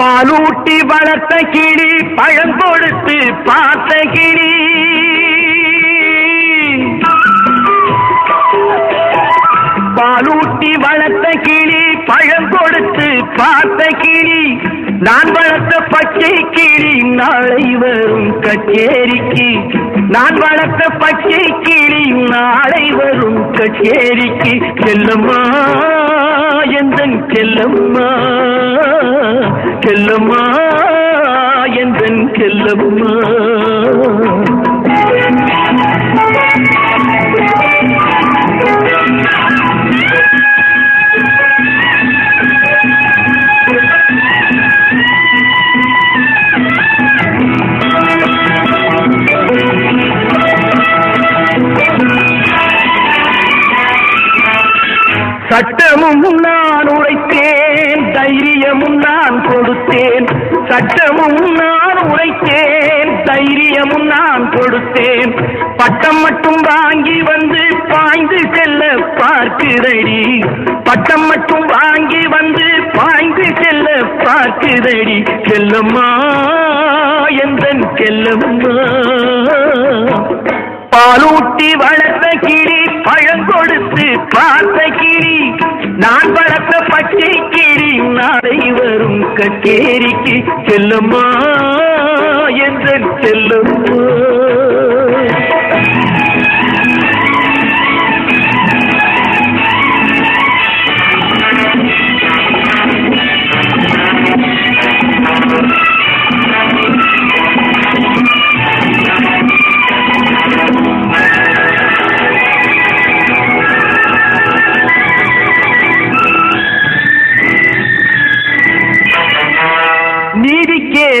பாலூட்டி வளர்த்த கிளி பழம் கொடுத்து பார்த்த கிளி. பாலூட்டி வளர்த்த கிளி பழம் கொடுத்து பார்த்த கிளி. நான் வளர்த்த பச்சை கிளி நாளை வரும் கச்சேரிக்கு. நான் வளர்த்த பச்சை கிளி நாளை வரும் கச்சேரிக்கு. செல்லம்மா எந்தன் செல்லம்மா? கெல்லம்மா என் பெண் கெல்லம்மா. சட்டமும் நான் உரைத்தேன் தைரியமும் நான் கொடுத்தேன். சட்டமும் நான் உரைத்தேன். தைரியமும் நான் கொடுத்தேன். பட்டம் மட்டும் வாங்கி வந்து பாய்ந்து செல்ல பார்க்குதடி. பட்டம் மட்டும் வாங்கி வந்து பாய்ந்து செல்ல பார்க்குதடி. செல்லம்மா எந்தன் செல்லம்மா? பாலூட்டி வள கச்சேரிக்கு செல்லம்மா என்ற செல்லம்மா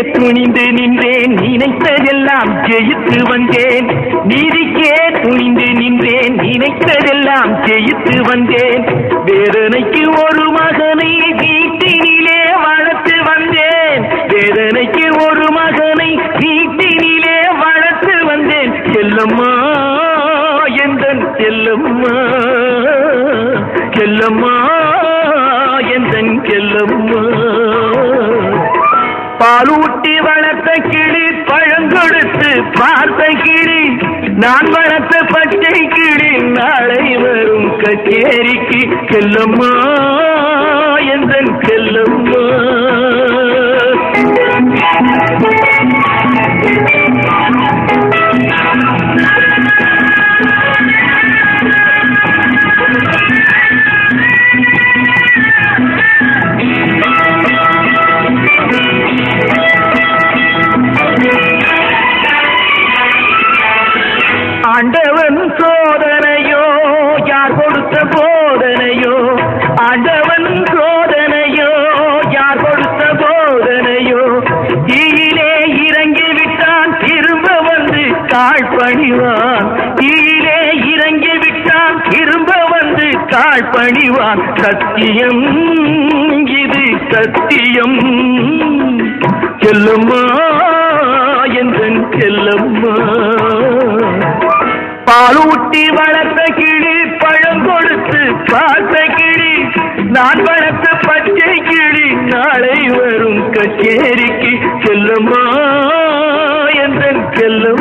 துணிந்து நின்றேன். நினைத்ததெல்லாம் ஜெயித்து வந்தேன். நீதிக்கே துணிந்து நின்றேன். நினைத்ததெல்லாம் ஜெயித்து வந்தேன். வேதனைக்கு ஒரு மகனை வீட்டினிலே வளர்த்து வந்தேன். வேதனைக்கு ஒரு மகனை வீட்டினிலே வளர்த்து வந்தேன். செல்லம்மா எந்தன் செல்லம்மா? செல்லம்மா எந்தன் செல்லம்மா? பாலூட்டி வளர்த்த கிளி பழங்கொடுத்து பார்த்த கிளி நான் வளர்த்த பச்சை கிளி நாளை வரும் கச்சேரிக்கு செல்லம்மா எந்தன் செல்லம்மா Thank you. ஆண்டவன் சோதனையோ யார் கொடுத்த போதனையோ? ஆண்டவன் சோதனையோ யார் கொடுத்த போதனையோ? கீழே இறங்கி விட்டான் திரும்ப வந்து தாழ் பணிவான் தீயிலே இறங்கி விட்டான் திரும்ப வந்து தாழ் பணிவான் சத்தியம் இது சத்தியம். செல்லம்மா என்றன் செல்லம்மா. பாலூட்டி வளர்த்த கிளி பழம் கொடுத்து பார்த்த கிளி நான் வளர்த்த பச்சை கிளி நாளை வரும் கச்சேரிக்கு செல்லம்மா எந்தன் செல்லும்